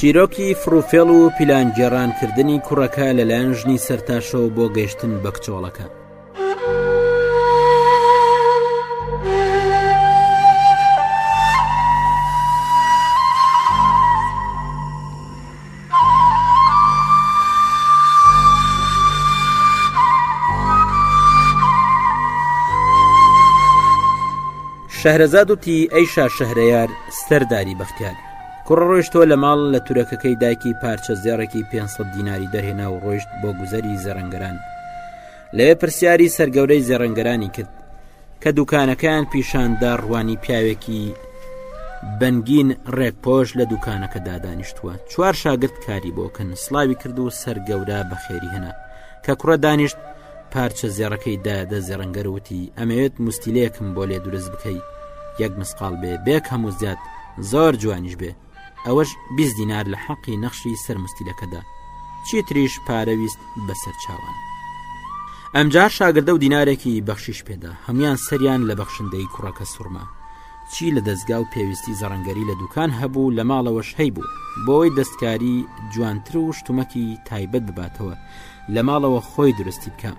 چیرۆکی فڕوفێڵ و پیلانگێڕانکردنی کوڕەکە لەلایەن ژنی سەرتاشەوە بۆ گەشتن بە کچۆڵەکە شەهرەزاد وتی ئەی شا شەهرەیار سەرداری بەختیار کوڕ ڕۆیشتوە لە ماڵ لە تورەکەکەی دایکی پارچە زێڕێکی 500 دیناری دەرهێنا و ڕۆیشت بۆ گوزەری زەرەنگەران لەوێ پرسیاری سەرگەورەی زێڕنگەرانی کرد کە دوکانەکەیان پیشاندا ڕوانی پیاوێکی بەنگین ڕێکپۆش لە دوکانەکە دادانیشتووە چوار شاگرد کاری بۆکەن سلاوی کرد و سەرگەورە بەخێری هەنا کە کوڕە دانیشت پارچە زێڕەکەی دا دە زێڕنگەر وتی ئەمەوێت مستیلەیەکم بۆ لێ دروست بکەی یەک مسقال بێ بێک هەموو زیاد زۆر جوانیش بێ ئەوەش بیست دینار لە حەقی نەخشی سەر مستیلەکەدا چیتریش پارە ویست بەسەر چاوان ئەمجار شاگردە و دینارێکی بەخشیش پێدا هەمان سەریان لە بەخشندەی کوڕەکە سوورما چی لە دەستگا و پێویستی زەڕەنگەری لە دوکان هەبوو لە ماڵەوەش هەی بوو بۆی دەستکاری جوانتر و شتومەکی تایبەت بباتەوە لە ماڵەوە خۆی درستی بکە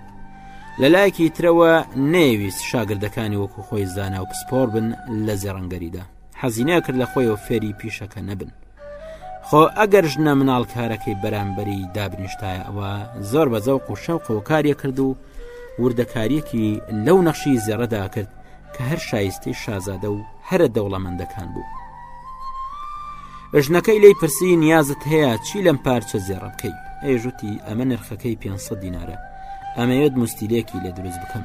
لە لایەکی ترەوە نەیویست شاگردەکانی وەکو خۆی زانا و پسپۆر بن لە زێڕەنگەریدا حەزینە کرد لە خۆیەوە فێری پیشەکە نەبن خۆ ئەگەر ژنە مناڵ کارەکەی بەرامبەری دابنیشتایە ئەوە زۆر بە زەوق و شەوق و کاریە کرد و وردەکاریەکی لەو نەخشی زێڕەدا کرد کە هەر شایستی شازادە و هەرە دەوڵەمەندەکان بوو ژنەکەی لی پرسی نیازت هەیە چی لەم پارچە زێڕە بکەی ئەیژوتی ئەمە نرخەکەی 500 دینارە ئەمەوێت مستیلێکی لێ دروست بکەم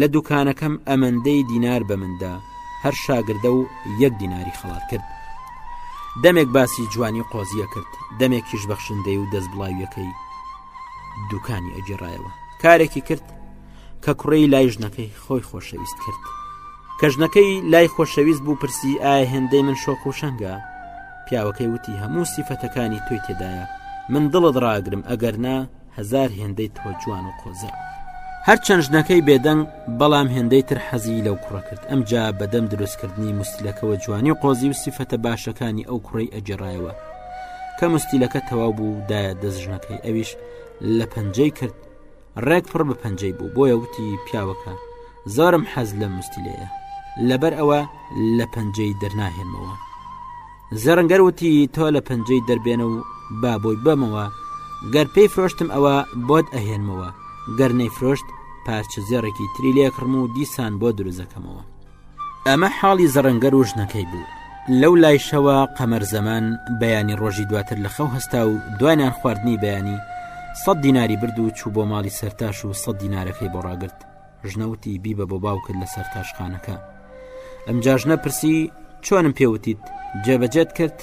لە دوکانەکەم ئەمەندەی دینار بە مندا هەر شاگردە و یەک دیناری خەڵات کرد دەمێک باسی جوانی قۆزیە کرد دەمێکیش بەخشندەی و دەست بڵاویەکەی دوکانی ئەگیڕایەوە کارێکی کرد کە کوڕی لای ژنەکەی خۆی خۆشەویست کرد کە ژنەکەی لای خۆشەویست بوو پرسی ئایا هێندەی من شۆک و شەنگە پیاوەکەی وتی هەموو سیفەتەکانی توی تێدایە من دڵت ڕاگرم ئەگەر نا هەزار هێندەی تۆ جوان و قۆزە هەر چەند ژنەکەی بێدەنگ بەڵام هێندەی تر حەزی لەو کوڕە کرد ئەم جا بەدەم دروستکردنی مستیلەکەەوە جوانی و قۆزی و سیفەتە باشەکانی ئەو کوڕی ئەگەڕایەوە کە مستیلەکە تەواو بوو دایە دەست ژنەکەی ئەویش لە پەنجەی کرد ڕێک پڕ بە پەنجەی بوو بۆیە وتی پیاوەکە زۆرم حەز لە مستیلەیە لەبەر ئەوە لە پەنجەی دەرناهێنمەوە زرنگەر وتی تۆ لە پەنجەی دەربێنە و با بۆی بەمەوە گەر پێی فرۆشتم ئەوە بۆت ئەهێنمەوە گەر نەی فرۆشت پارچە زێڕێکی تری لێکڕم و دیسان بۆ دروزەکەمەوە ئەمە حاڵی زڕنگەر و ژنەکەی بوو لەو لایشەوە قەمەر زەمان بەیانی ڕۆژی دواتر لە خەو هەستا و دوانیان خواردنی بەیانی سەد دیناری برد و چوو بۆ ماڵی سەرتاش و سەد دینارەکەی بۆ ڕاگرت ژنە وتی بیبە بۆ باوکت لەسەر تاشخانەکە ئەم جاژنە پرسی چۆنم پێوتیت جێبەجێت کرد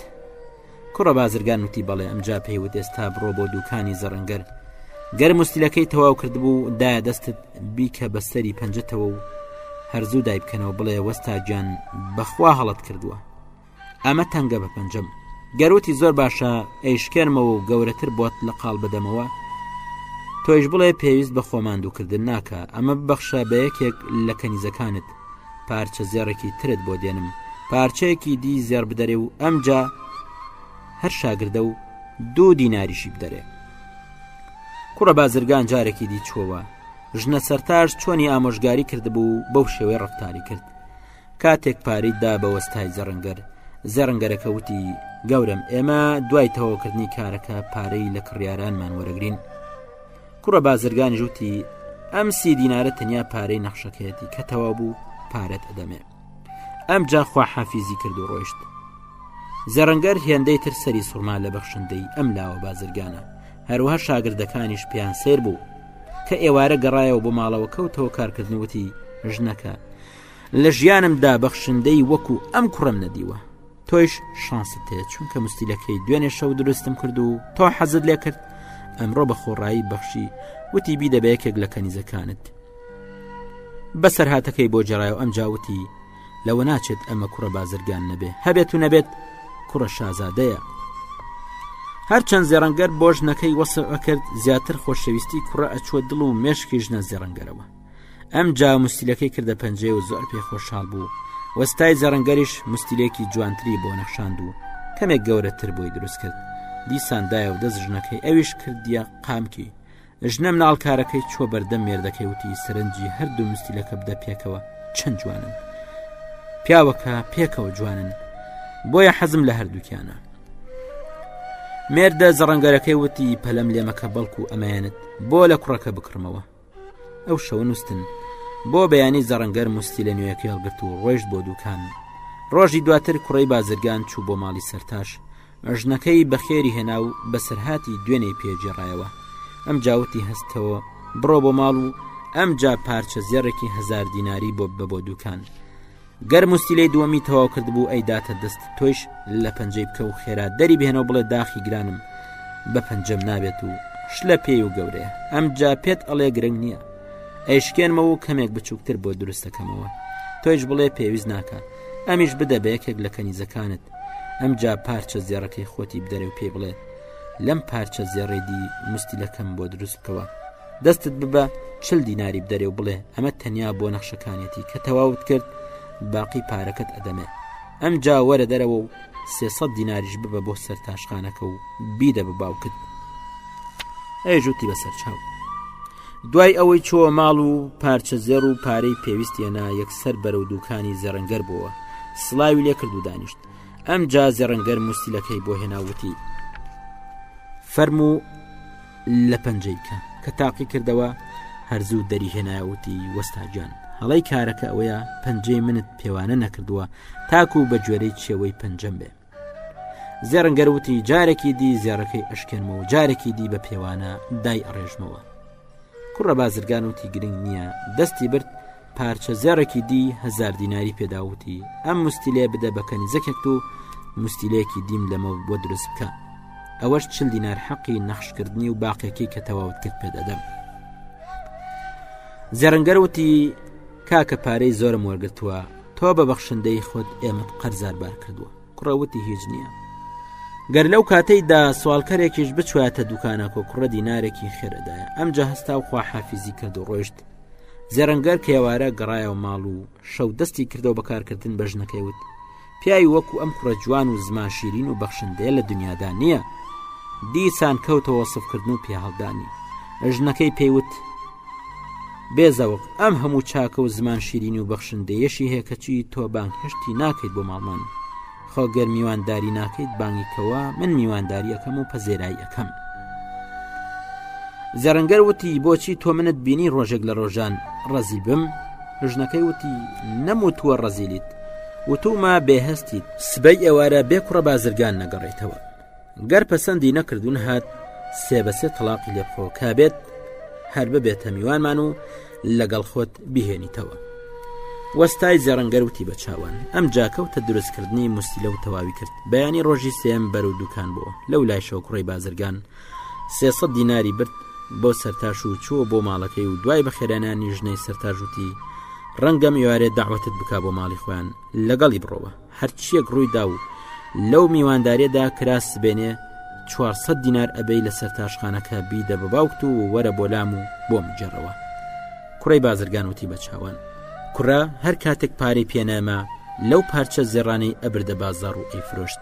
کوڕە بازرگان وتی بەڵێ ئەمجا پێیوت ئێستا بڕۆ بۆ دوکانی زەڕنگەر گەر مستیلەکەی تەواو کردبوو دایە دەستت بیکە بەسەری پەنجەتەوە و هەرزوو دای بکەنەوە بڵێ وەستا گیان بەخوا هەڵت کردووە ئەمە تەنگە بە پەنجەم گەروتی زۆر باشە ئەیشکێنمەوە و گەورەتر بۆت لە قاڵ بدەمەوە تۆیش بڵێ پێویست بە خۆماندووکردن ناکە ئەمە ببەخشە بە یەکێک لە کەنیزەکانت پارچە زێڕێکی ترت بۆ دێنم پارچەیەکی دی زێر بدەرێ و ئەمجا هەر شاگردە و دوو دیناریشی بدەرێ کوڕە بازرگان جارێکی دی چووەوە ژنە سەرتاش چۆنی ئامۆژگاری کردبوو بەو شێوەی ڕفتاری کرد کاتێک پاریت دا بە وەستای زەڕنگەر زەڕنگەرەکە وتی گەورم ئێمە دوای تەواوکردنی کارەکە پارەی لە کڕیارانمان وەرەگرین کوڕە بازرگانی ژوتی ئەم سی دینارە تەنیا پارەی نەخشەکەیەتی کە تەوا بوو پارەت ئەدەمێ ئەم جاخوا حەفیزی کرد و ڕۆشت زەڕنگەر هێندەی تر سەری سوڕما لە بەخشندەی ئەم لاوە بازرگانە هەروەها شاگردەکانیش پێیان سیر بوو کە ئێوارە گەڕایەوە بۆ ماڵەوە کەوتەوە کارکردنوتی ژنەکە لە ژیانمدا بەخشندەی وەکو ئەم کوڕم نەدیوە تۆیش شانست تێ چونکە مستیلەکەی دوێنێ شەو دروستم کرد و تۆ حەزت لێ کرد ئەمڕۆ بە خۆڕایی بەخشی وتی بی دەبێ یەکێک لە کەنیزەکانت بەسەر هاتەکەی بۆ جێڕای و ئەم جاوتی لەوە ناچێت ئەمە کوڕە بازرگان نەبێ هەبێت و نەبێت کوڕە شازادەیە هەرچەند زێڕەنگەر بۆ ژنەکەی وەسەکرد زیاتر خۆشەویستی کوڕە ئەچوە دڵ و مێشکی ژنە زێڕەنگەرەوە ئەم جا مستیلەکەی کردە پەنجێ و زۆر پێ خۆشحاڵ بوو وەستای جەڕنگەریش مستیلێکی جوانتری بۆ نەخشاند و کەمێک گەورەتر بۆی دروست کرد دیساندایە و دەست ژنەکەی ئەویش کردیە قامکی ژنە مناڵکارەکەی چوە بەردەم مێردەکەی وتی سەرنجی هەردوو مستیلەکە بدە پێکەوە چەند جوانن پیاوەکە پێکەوە جوانن بۆیە حەزم لە هەردووکیانە مێردە زەڕەنگەرەکەی وتی پەلم لێمەکە بەڵکو ئەمەیانت بۆ لە کوڕەکە بکڕمەوە ئەو شەوە نووسن بۆ بەیانی زەڕەنگەر مستی لە نوێەکەی هەڵگرت و ڕۆیشت بۆ دوکان ڕۆژی دواتر کوڕی بازرگان چوو بۆ ماڵی سەرتاش ژنەکەی بەخێری هێنا و بەسەرهاتی دوێنێ پێجیێڕایەوە ئەم جاوتی هەستەوە بڕۆ بۆ ماڵ و ئەم جا پارچە زێڕێکی هزار دیناری بۆ بە بۆ دوکان گەر مستیلەی دووەمی تەواو کردبوو ئەی داتە دەست تۆیش لە پەنجەی بکە و خێرا دەری بهێنەوە بڵێ داخی گرانم بە پەنجەم نابێت و شلە پێی و گەورەیە ئەم جا پێت ئەڵێ گرنگ نییە ئەیشکێنمەوە و کەمێک بچووکتر بۆ دروستەکەمەوە تۆیش بڵێ پێویست ناکات ئەمیش بدە بە یەکێک لە کەنیزەکانت ئەم جا پارچە زێڕەکەی خۆتی بدەرێ و پێی بڵێ لەم پارچە زێڕێدی مستیلەکەم بۆ دروستکەوە دەستت ببە چل دیناری بدەرێ و بڵێ ئەمە تەنیا بۆ نەخشەکانێتی کە تەواوت کرد باقی پارەکەت ئەدەمێ ئەم جا وەرە دەرەوە و سێسە دیناریش ببە بۆ سەر تاشخانەکە و بیدە بە باوکت ئەیژوتی بەسەر چاو دوای ئەوەی چۆ ماڵ و پارچە زێڕ و پارەی پێویستێنا یەکسەر بەرە و دوکانی زێڕنگەر بووە سلاوی لێ کرد و دانیشت ئەم جا زێڕنگەر موسیلەکەی بۆ هێناوتی فەرموو لە پەنجەی کە کە تاقی کردەوە هەرزوو دەری هێناوتی وەستاجان هەڵی کارەکە ئەوەیە پەنجەی منت پێوانە نەکردووە تاکو بە گوێرەی چێوەی پەنجەم بێ زێڕنگەروتی جارێکی دی زێڕەکەی ئەشکێنمە و جارێکی دی بە پێوانە دای ئەڕێژمەوە کوڕە بازرگان وتی گرنگ نییە دەستی برد پارچە زێڕێکی دی هزار دیناری پێداوتی ئەم مستیلێ بدە بە کەنیزەکێک و مستیلەیەکی دیم لەمە بۆ دروست بکە ئەوەش چل دینار حەقی نەخشکردنی و باقێکی کە تەواوت کرد پێدەدەم زێرنگەر وتی کاکە پارەی زۆرم وەرگتووە تۆ بە بەخشندەی خۆت ئێمەت قەرزار بار کردووە کوڕەوتی هیچ نییە گەر لەو کاتەیدا سوالکەرێکیش بچواتە دوکانەکە کوڕە دینارێکی خێرەدایە ئەمجا هەستا و خواحافیزی کرد و ڕۆشت زێرنگەر کێوارە گەڕایەوە ماڵ و شەو دەستی کردەوە بەکارکردن بە ژنەکەی وت پیاوی وەکو ئەم کوڕە جوان و زمان شیرین و بەخشندەیە لە دنیادا نییە دیسان کەوتەوە سفکردن و پیاهڵدانی ژنەکەی پێیوت بێزەوەک ئەم هەموو چاکە و زمان شیرین و بەخشندەیەشی هەیە کەچی تۆ بانگ هشتی ناکەیت بۆ ماڵمان خۆ گەر میوانداری ناکەیت بانگی کەوە من میوانداری ئەەکەم و پەزێرایی ئەەکەم زەرەنگەر وتی بۆچی تۆ منت بینی ڕۆژێک لە ڕۆژان ڕەزی بم ژنەکەی وتی نەموتووە ڕەزیلیت وتومە بێهستیت سبەی ئێوارە بێ کوڕە بازرگان نەگەڕێتەوە گەر پەسەندی نەکردوون هات سێ بە سێ تەلاقی لێ بخۆ کا بێت هەر ببێتە میوانمان و لەگەڵ خۆت بهێنیتەوە وەستای زێڕنگەروتی بە چاوان ئەم جاکەوتە دروستکردنی مستیلە و تەواوی کرد بەیانی ڕۆژی سێم بەر و دوکان بۆ لەو لای شەو کوڕی بازرگان سێسە دیناری برد بۆ سەرتاش و چووە بۆ ماڵەکەی و دوای بەخێرانانی ژنەی سەرتاژوتی ڕەنگە میوارێ داوەتت بک بۆ ماڵی خۆیان لەگەڵی بڕەوە هەرچیەک ڕوویدا و لەو میوانداریەدا کرا سبێنێ 400 دینار ئەبەی لە سەرتاشخانەکە بیدە بە باوکت و وەرە بۆ لام و بۆم جێڕەوە کوڕی بازرگان وتی بە چاوان کوڕە هەر کاتێک پارەی پێنامە لەو پارچە زێڕانەی ئەبردە بازار و ئەیفرۆشت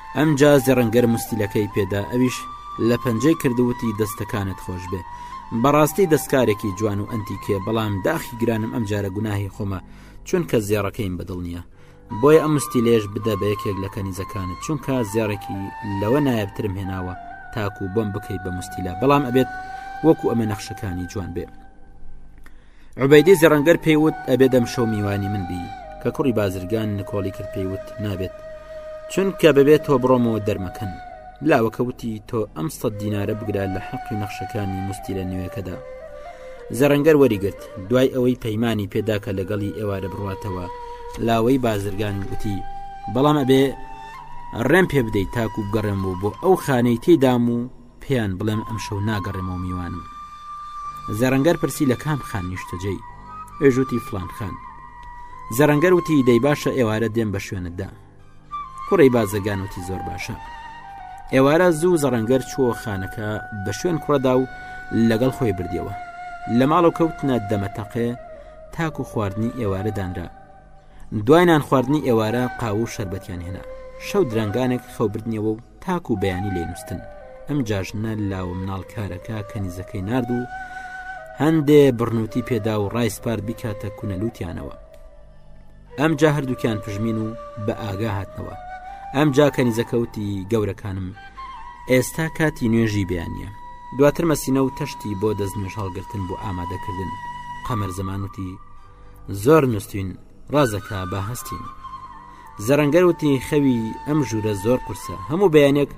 ئەمجا زرنگەر مستیلەکەی پێدا ئەویش لە پەنجەی کردووتی دەستەکانت خۆش بێ بەڕاستی دەستکارێکی جوان و ئەنتی کێ بەڵام داخی گرانم ئەم جارە گوناهی خۆمە چونکە زێڕەکەیم بەدڵ نییە بۆیە ئەم مستی لێش بدە بە یەکێک لە کەنیزەکانت چونکە زێڕێکی لەوە نایبترم هێناوە تاکو بۆم بکەیت بە مستیلا بەڵام ئەبێت وەکو ئەمە نەخشەکانی جوان بێ عوبەیدی زرنگەر پێی وت ئەبێ دەم شەو میوانی من بی کە کوڕی بازرگان نکۆڵی کرد پێی وت نابێت چونکە بەبێت تۆ بڕۆمەوە دەرمەکەن لاوەکە وتی تۆ ئەم سە دینارە بگرە لە حەقی نەخشەکانی مستیرە نوێەکەدا زەرەنگەر وەریگرت دوای ئەوەی پەیمانانی پێداکە لەگەڵی ئێوارە بڕاتەوە لاوەی بازرگان گوتی بەڵام ئەبێ ڕێم پێ بدەیت تاکو بگەڕێمەوە بۆ ئەو خانەی تێدام و پێیان بڵێم ئەمشەو ناگەڕێمەوە میوانم زەرەنگەر پرسی لە کام خان نیشتەجێی ئێژوتی فلان خان زەرەنگەر وتی دەی باشە ئێوارە دێم بە شوێنتدا کوڕی بازەگان وتی زۆر باشە ئێوارە زوو زەڕەنگەر چووە خانەکە بە شوێن کوڕەدا و لەگەڵ خۆی بردیەوە لە ماڵەوە کەوتنە دەمەتەقێ تاکو خواردنی ئێوارە دانرا دوای نان خواردنی ئێوارە قاو و شربەتیان هێنا شەو درنگانێک خەوبردنیەوە و تاکو بەیانی لێ نوستن ئەم جاژنە لاوە مناڵ کارەکە کەنیزەکەی نرد و هەندێ بڕنووتی پێدا و ڕایسپارت بیکاتە کونەلووتیانەوە ئەم جا هەردووکیان پژمین و بە ئاگا هاتنەوە ئەم جا کەنیزەکەوتی گەورەکانم ئێستا کاتی نوێژی بیانە دواتر مەسینە و تەشتی بۆ دەست نوێژ هەڵگرتن بۆ ئامادەکردن قەمەر زەمانوتی زۆر نوستین ڕازەکە بە هەستین زەرەنگەر وتی خەوی ئەم ژوورە زۆر قورسە هەموو بەیانێک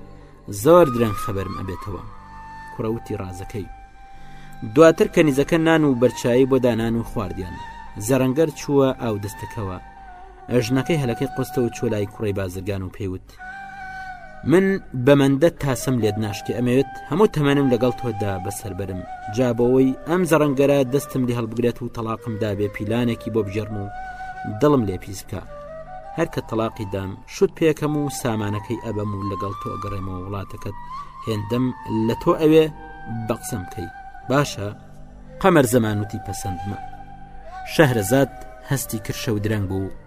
زۆر درەنگ خەبەرم ئەبێتەوە کوڕەوتی ڕازەکەی دواتر کەنیزەکە نان و بەرچایی بۆ دانان و خواردیان زەرەنگەر چووە ئاو دەستەکەوە ئەژنەکەی هەلەکەی قستە و چۆلای کوڕی بازرگان و پێوت من بە مندە تاسم لێت ناشتێ ئەمەوێت هەموو تەمەنم لەگەڵ تۆدا بەسربرم جا بەوەی ئەم زەڕنگەرە دەستم لێ هەڵبگرێت و تەلاقم دابێ پیلانێکی بۆ بژێرم و دڵم لێ پیسکە هەرکە تەلاقی دام شت پێکەم و سامانەکەی ئەبەم و لەگەڵ تۆ گەڕێمەوە وڵاتەکەت هێندەم لە تۆ ئەوێ بە قسەم کەی باشە قەمەر زەمانوتی پەسەندمە شەهرەزاد هەستی کرشە و درەنگ بوو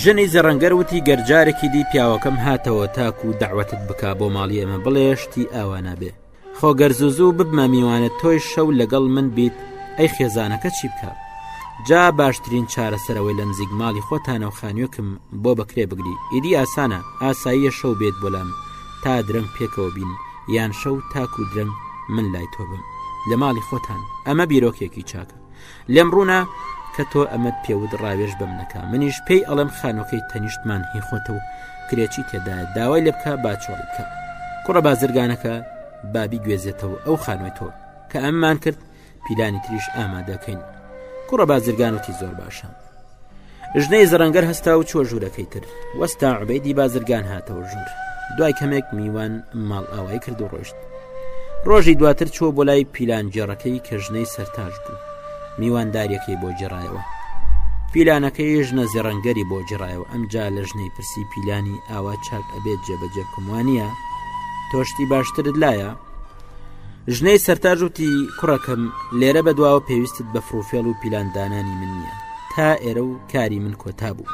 ژنی زەڕەنگەر وتی گەرجارێکی دی پیاوەکەم هاتەوە تاکو و داوەتت بک بۆ ماڵی ئەمە بڵێشتی ئاوانابێ خۆ گەرزوزوو ببمە میوانە تۆی شەو لەگەڵ من بیت ئەی خێزانەکە چی بکە جا باشترین چارەسەرەوەی لە نزیک ماڵی خۆتانەوە خانوێکم بۆ بەکرێ بگری ئیدی ئاسانە ئاساییە شەو بێت بۆلام تا درەنگ پێکەوە بین یان شەو تاکو درەنگ من لای تۆ بم لە ماڵی خۆتان ئەمە بیرۆکێکی چاکە لێم ڕوونە کە تۆ ئەمەد پێوت ڕاوێژ بەم نەکە منیش پێی ئەڵم خانۆکەی تەنیشتمان هی خۆتە و کرێچی تێدا داوای لێ بکە باچۆڵ بکە کوڕە بازرگانەکە بابی گوێزێتەوە ئەو خانوی تۆ کە ئەممان کرد پیلانی تریش ئامادەکەین کوڕە بازرگانەتی زۆر باشە ژنەی زرەنگەر هەستا و چۆ ژوورەکەی تر وەستا عبەیدی بازرگان هاتەوە ژوور دوای کەمێک میوان ماڵ ئاوای کرد و ڕۆشت ڕۆژی دواتر چۆ بۆ لای پیلان جێڕەکەی کە ژنەی سەرتاش بوو میوانداریەکەی بۆ جێڕایەوە پیلانەکەی ژنە زێڕەنگەری بۆ جێڕایەوە ئەمجا لە ژنەی پرسی پیلانی ئاوا چاک ئەبێت جێبەجێ بکەموانە تۆشتی باشترت لایە ژنەی سەرتاژ وتی کوڕەکەم لێرە بەدواوە پێویستت بە فڕوفێڵ و پیلاندانانی من نییە تا ئێرە و کاری من کۆتا بوو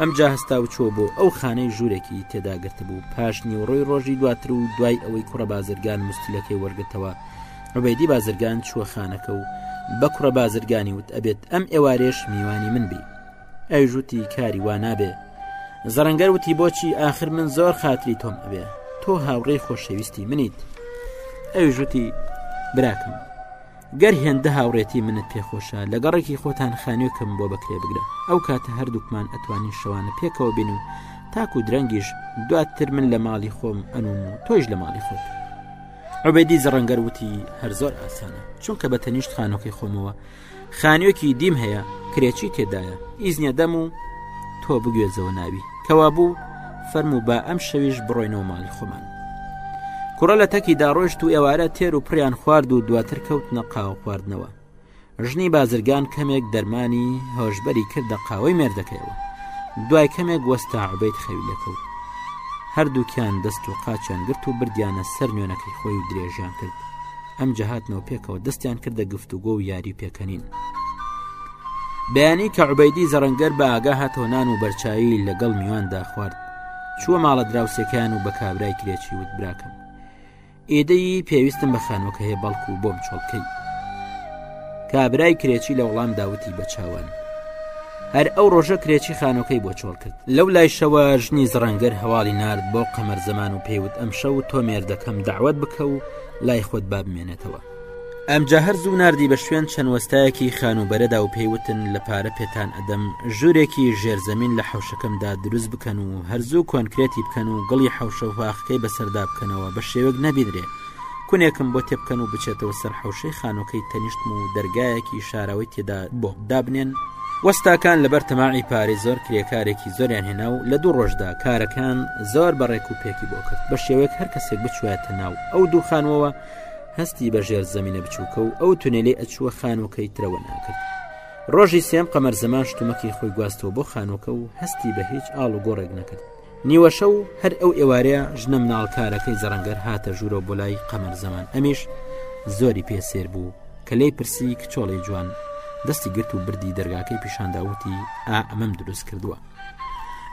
ئەم جا هەستا و چوە بۆ ئەو خانەی ژوورێکی تێداگرت بوو پاش نیوەڕۆی ڕۆژی دواتر و دوای ئەوەی کوڕە بازرگان مستیلەکەی وەرگتەوە عبێدی بازرگان چووە خانەکە و بە کوڕە بازرگانی وت ئەبێت ئەم ئێوارێش میوانی من بی ئەویش وتی کاری وا نابێ زەرەنگەر وتی بۆچی ئاخر من زۆر خاتری تۆم ئەبێ تۆ هاوڕێی خۆشەویستی منیت ئەویش وتی براکەم گەر هێندە هاوڕێتی منت پێخۆشە لە گەڕێکی خۆتان خانوێکم بۆ بەکرێ بگرە ئەو کاتە هەردووکمان ئەتوانی شەوانە پێکەوە بین و تاکو درەنگیش دواتر من لە ماڵی خۆم ئەنوم و تۆش لە ماڵی خۆت عبێدی زڕەنگەر وتی هەر زۆر ئاسانە چونکە بە تەنیشت خانۆکەی خۆمەوە خانوێکی دیم هەیە کرێچی تێدایە ئیزنیە دەم و تۆ بگوێزەوە ناوی کەوا بوو فەرمو با ئەم شەویش بڕۆینەوە ماڵی خۆمان کوڕە لە تەکی داڕۆشت و ئێوارە تێر و پریان خوارد و دواتر کەوت نەقاوە خواردنەوە ژنی بازرگان کەمێک دەرمانی هۆشببەری کردە قاوەی مێردەکەیەوە دوای کەمێک وەستا عبیت خەوی لەکەوت هەردووکیان دەست و قاچیان گرت و بردیانە سەر نوێنەکەی خۆی و درێژیان کرد ئەمجا هاتنەوە پێکەوە دەستیان کردە گفتوگۆ و یاری پێکەنین بەیانی کە عبەیدی زەڕەنگەر بە ئاگا هاتەوە نان و بەرچایی لەگەڵ میواندا خوارد چووە ماڵە دراوسەکان و بە کابرای کرێکی وت براکەم ئێدەی پێویستم بە خانوەکە هەیە بەڵکو و بۆم چۆڵکەی کابرای کرێکی لە وڵام داوتی بە چاوان هەر ئەو ڕۆژە کرێکی خانۆکەی بۆ چۆڵ کرد لەو لایشەوە ژنی زڕەنگەر هەواڵی نرد بۆ قەمەر زەمان و پێیوت ئەم شەو تۆ مێردەکەم داوت بکە و لای خۆت با بمێنێتەوە ئەمجا هەر زوو نردی بە شوێن چەند وەستایەکی خانوبەرەدا و پێیوتن لە پارە پێتان ئەدەم ژوورێکی ژێرزەمین لە حوشەکەمدا دروست بکەن و هەرزوو کۆنکرێتی بکەن و گڵی حوشە و هاخکەی بەسەردا بکەنەوە بە شێوەک نەبینرێ کونێکم بۆ تێبکەن و بچێتەوە سەر حوشەی خانۆکەی تەنیشتم و دەرگایەکی شارەوەی تێدا بۆ دابنێن وەستاکان لەبەر تەماعی پارەی زۆر کرێکارێکی زۆریان هێنا و لە دوو ڕۆژدا کارەکان زۆر بەڕێک و پێکی بۆ کرد بە شێوەیەک هەر کەسێک بچوایەتە ناو ئەو دوو خانوەوە هەستی بە ژێر زمینە بچووکە و ئەو تونێلی ئەچووە خانووکەی ترەوە ناکرد ڕۆژی سێم قەمەر زەمان شتومەکی خۆی گواستەوە بۆ خانووکە و هەستی بە هیچ ئاڵ و گۆڕێک نەکرد نیوەشە و هەر ئەو ئێوارەیە ژنە مناڵکارەکەی زەڕەنگەر هاتە ژوورەوە بۆ لای قەمەر زەمان ئەمیش زۆری پێسێر بوو کە لی پرسی کچۆڵی جوان دەستی گرت و بردی دەرگاکەی پیشانداوتی ئا ئەمەم دروست کردووە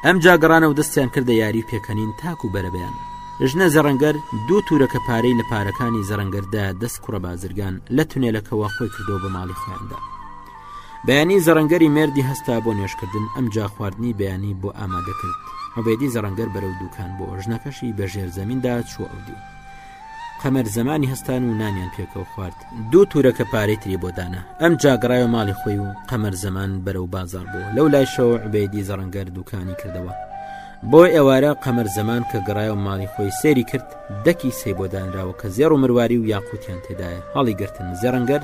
ئەم جا گەڕانەوە دەستیان کردە یاری و پێکەنین تاک و بەرەبیان ژنە زەڕەنگەر دوو تورەکە پارەی لە پارەکانی زەڕەنگەردا دەست کوڕە بازرگان لە تونێلەکەەوە خۆی کردەوە بە ماڵی خوێندا بەیانی زەڕەنگەری مردی هەستا بۆ نوێشکردن ئەم جا خواردنی بەیانی بۆ ئامادەکرد مەبێدی زەڕەنگەر بەرەو دوکان بۆ ژنەکەشی بە ژێر زەمیندا چوە ئەودی قەمەر زەمانی هەستان و نانیان پێکەوە خوارد دوو تورەکە پارەی تری بۆ دانا ئەم جاگەڕایە ماڵی خۆی و قەمەر زەمان بەرەو بازار بوو لەو لایشەوە عبێدی زەڕەنگەر دوکانی کردەوە بۆ ئێوارە قەمەر زەمان کە گەڕایەوە ماڵی خۆی سێری کرد دەکی سەی بۆ دانراوە کە زێڕ و مرواری و یاقوتیان تێدایە هەڵی گرتن زێڕەنگەر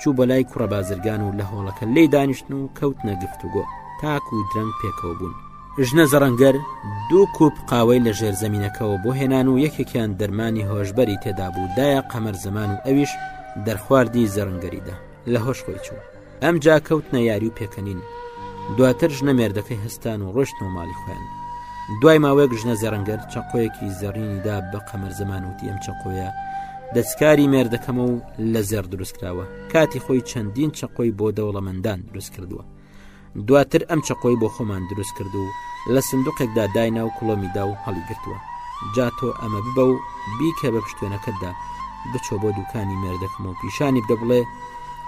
چوو بە لای کوڕە بازرگان و لە هۆڵەکە لێ دانیشتن و کەوت نەگفت و گۆ تاک و درەنگ پێکەوە بوون ژنە زەڕەنگەر دوو کوپ قاوەی لە ژێر زەمینەکەەوە بۆ هێنان و یەکێکیان دەرمانی هۆشبەری تێدابوو دایە قەمەر زەمان و ئەویش دەرخواردی زەڕنگەریدا لە هۆش خۆی چوو ئەم جا کەوتنە یاری و پێکەنین دواتر ژنە مێردەکەی هەستان و ڕۆشت و ماڵی خوێن دوای ماوەیەک ژنە زەرەنگەر چەقۆیەکی زەڕینیدا بە قەمەر زەمان وتی ئەم چەقۆیە دەستکاری مێردەکەمە و لە زێر دروستکراوە کاتی خۆی چەندین چەقۆی بۆ دەوڵەمەندان دروست کردووە دواتر ئەم چەقۆی بۆ خۆمان دروست کرد و لە سندوقێکدا داینا و کوڵۆمیدا و هەڵی گرتووە جا تۆ ئەمە ببە و بیکە بە پشتێنەکەتدا بچۆ بۆ دوکانی مێردەکەم و پیشانی بدە بڵێ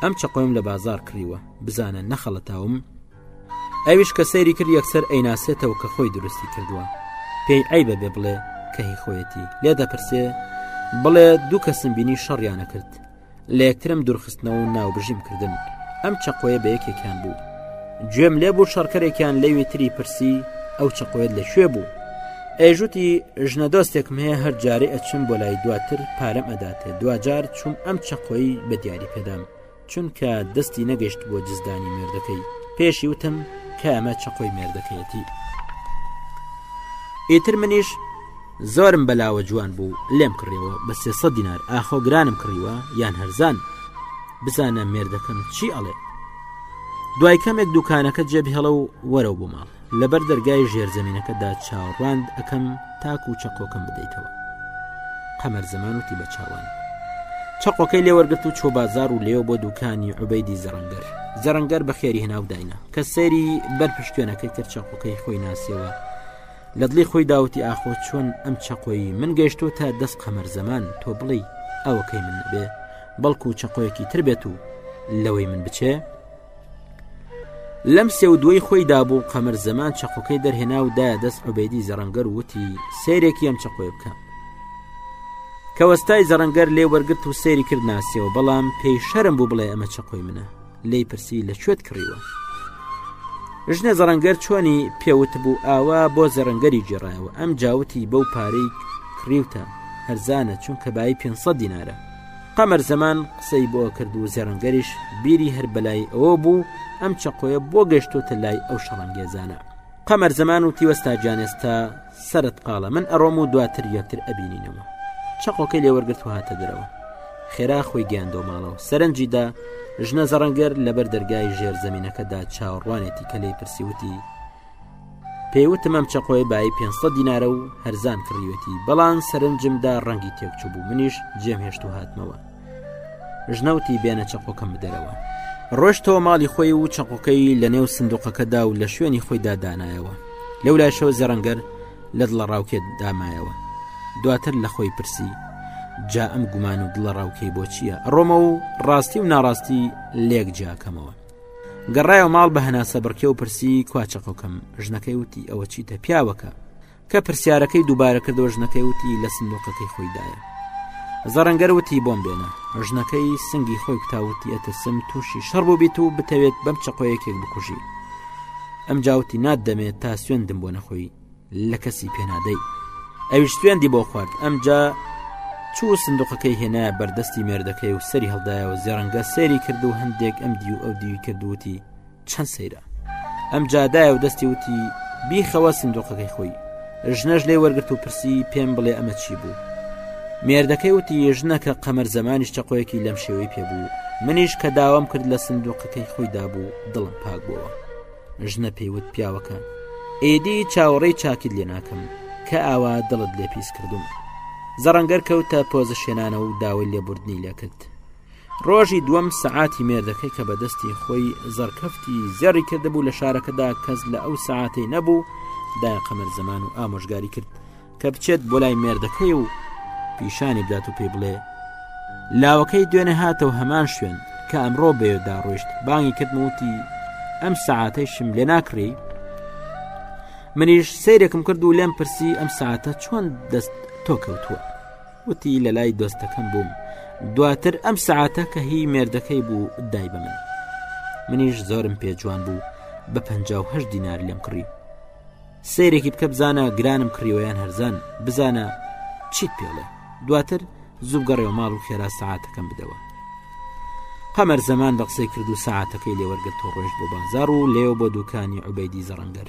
ئەم چەقۆیم لە بازار کڕیوە بزانە نەخەڵەتاوم ئەویش کە سەیری کرد یەکسەر ئەیناسێتەوە کە خۆی دروستی کردووە پێی ئەی بە بێ بڵێ کە هی خۆیەتی لێ دەپرسێ بڵێ دوو کەسم بینی شەڕیانە کرد لە یەکترم دوورخستنەوە و ناوبژیم کردن ئەم چەقۆیە بە یەکێکیان بوو گوێم لێ بوو شەڕکەرێکیان لەوی تری پرسی ئەو چەقۆیت لە شوێ بوو ئێژوتی ژنە دۆستێکم هەیە هەر جارێ ئەچم بۆ لای دواتر پارەم ئەداتێ دوجار چوم ئەم چەقۆی بە دیاری پێدام چونکە دەستی نەگەشت بۆ جزدانی مێردەکەی پێشی وتم کە ئەمە چەقۆی مێردەکەیەتی ئیتر منیش زۆرم بەلاوە جوان بوو لێم کڕیەوە بە سێسە دینار ئاخۆ گرانم کڕیوە یان هەرزان بزانە مێردەکەم چی ئەڵێ دوای کەمێک دوکانەکە جێبهێڵە و وەرەو بۆ ماڵ لەبەر دەرگای ژێرزەمینەکەدا چاوڕاند ئەەکەم تاکو و چەقۆکەم بدەیتەوە قەمەر زەمان وتی بە چاوان چەقۆکەی لێوەرگرت و چۆ بازار و لێو بۆ دوکانی عوبەیدی زەڕەنگەر زەڕەنگەر بە خێری هەناو داینا کە سەیری بەر پشتێنەکەی تر چەقۆکەی خۆی ناسیەوە لە دڵی خۆی داوتی ئاخۆ چۆن ئەم چەقۆیی من گەشتۆ تا دەست قەمەر زەمان تۆ بڵێ ئەوەکەی من بێ بەڵکو و چەقۆیەکی تر بێت و لەوەی من بچێ لەم سێ و دوی خۆی دابوو قەمەر زەمان چەقۆکەی دەرهێنا و دایە دەست عوبێدی زەڕەنگەر وتی سێرێکی ئەم چەقۆی بکە کەوەستای زەڕەنگەر لێ وەرگرت و سێری کرد ناسیەوە بەڵام پێی شەرم بوو بڵێ ئەمە چەقۆی منە لی پرسی لە کوێت کڕیوە ژنە زەڕەنگەر چۆنی پێوت بوو ئاوا بۆ زەڕەنگەری جێڕایەوە ئەم جاوتی بەو پارەی کڕیوتە هەرزانە چونکە بای 500 دینارە قەمەر زەمان قسەی بۆ کرد و زێڕنگەریش بیری هەر بەلای ئەوە بوو ئەم چەقۆیە بۆ گەشتوتە لای ئەو شەڕەنگێزانە قەمەر زەمان و تیوەستا جانێستا سەرت قاڵە من ئەڕۆم و دواتر یەکتر ئەبینینەوە چەقۆکەی لێوەرگرت و هاتە دەرەوە خێرا خۆی گەیاندەوە ماڵەوە سەرنجیدا ژنە زەڕەنگەر لەبەر دەرگای ژێر زمینەکەدا چاوەڕوانێتی کە لی پرسیوتی پێیوتم ئەم چەقۆی بای 500 دینارە و هەرزان کڕیوەتی بەڵام سەرنجمدا ڕەنگی تێکچوو بوو منیش جێم هێشت و هاتمەوە ژنەوتی بێنە چەقۆکەم بدەرەوە ڕۆشتەوە ماڵی خۆی و چەقۆکەی لە نێو سندوقەکەدا و لە شوێنی خۆیدا دانایەوە لەو لایشەوە زێڕەنگەر لە دڵە ڕاوکێت دامایەوە دواتر لە خۆی پرسی جا ئەم گومان و دڵە ڕاوکەی بۆ چییە ڕۆمە و ڕاستی و ناڕاستی لێک جیاکەمەوە گەڕایەوە ماڵ بە هەناسە بڕکێ و پرسی کواچەقۆکەم ژنەکەی وتی ئەوە چیتە پیاوەکە کە پرسیارەکەی دووبارە کردەوە ژنەکەی وتی لە سندۆقەکەی خۆیدایە زەڕەنگەر وتی بۆم بێنە ژنەکەی سنگی خۆی کوتاوتی ئەترسم تووشی شەڕ بۆ بیت و بتەوێت بەم چقۆیەکێک بکوژی ئەم جاوتی نات دەمێت تا سوێندم بۆ نەخۆی لە کەسی پێنادەی ئەویش سوێندی بۆ خوارد ئەمجا چوو سندوقەکەی هێنا بەردەستی مێردەکەی و سەری هەڵدایەوە زێڕەنگە سێری کرد و هەندێک ئەم دی و ئەو دیوی کردوتی چەند سەیرە ئەم جادایە و دەستی وتی بیخەوە سندۆقەکەی خۆی ژنەش لێ وەرگرت و پرسی پێم بڵێ ئەمە چی بوو مێردەکەی وتی ژنەکە قەمەر زمانیش چەقۆیەکی لەم شێوەی پێبوو منیش کە داوام کرد لە سندۆقەکەی خۆی دابوو دڵم پاک بووەوە ژنە پێیوت پیاوەکە ئێدی چاوەڕێی چاکیت لێ ناکەم کە ئاوا دڵت لێ پیس کردوم زەڕەنگەر کەوتە پۆزشێنانە و داوای لێبوردنی لەکرد ڕۆژی دووەم سەعاتی مێردەکەی کە بەدەستی خۆی زەرکەفتی زێڕی کردبوو لە شارەکەدا کەس لە ئەو سەعاتەی نەبوو دای قەمەر زەمان و ئامۆژگاری کرد کە بچێت بۆ لای مێردەکەی و پیشانی بدات و پێی بڵێ لاوەکەی دوێنێ هاتەوە هەمان شوێن کە ئەمڕۆ بێدا ڕۆشت بانگی کردموتی ئەم سەعاتەیشم لێ ناکڕی منیش سیرێکم کرد و لێم پرسی ئەم ساعتە چۆن دەست تۆ کەوتووە وتی لە لای دۆستەکەم بووم دواتر ئەم سعاتە کە هی مێردەکەی بوو دای بە من منیش زۆرم پێ جوان بوو بە پ دینار لێم کڕی سیرێکی بکە بزانە گرانم کڕیوەیان هەرزان بزانە چیت پێڵێ دواتر زوو گەڕێ و ماڵ و خێرا سعاتەکەم بدەوە قەمەر زەمان بە قسەی کرد و سعاتەکەی لێوەرگرت و ڕۆژ بۆ بازار و لێو بۆ دوکانی عوبەیدی زەڕەنگەر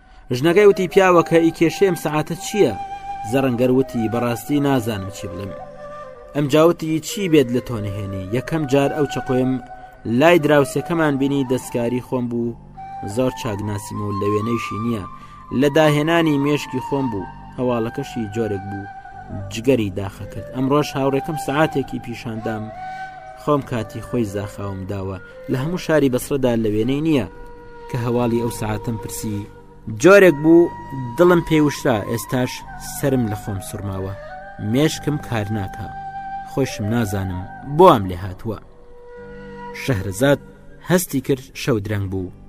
ژنەکەی وتی پیاوەکە ئی کێشەیەم سەعاتە چییە زەڕەنگەر وتی بەڕاستی نازانم چی بڵێم ئەم جاوتی چی بێت لە تۆنهێنی یەکەم جار ئەو چقۆم لای دراوسەکەمان بینی دەستکاری خۆم بوو زۆر چاکناسیم و لە وێنەیشی نییە لە داهێنانی مێشکی خۆم بوو هەواڵەکەشی جۆرێک بوو جگەری داخەکرد ئەم ڕۆژ هاوڕێکم سعاتێکی پیشاندام خۆم کاتی خۆی زاخاوم داوە لە هەموو شاری بەسرەدا لە وێنەی نییە کە هەواڵی ئەو سعاتم پرسی جۆرێک بوو دڵم پێوشرا ئێستاش سرم لە خۆم سوورماوە مێشکم کار ناکە خۆشم نازانم بۆم لێ هاتووە شەهرزاد هەستی کرد شەو درەنگ بوو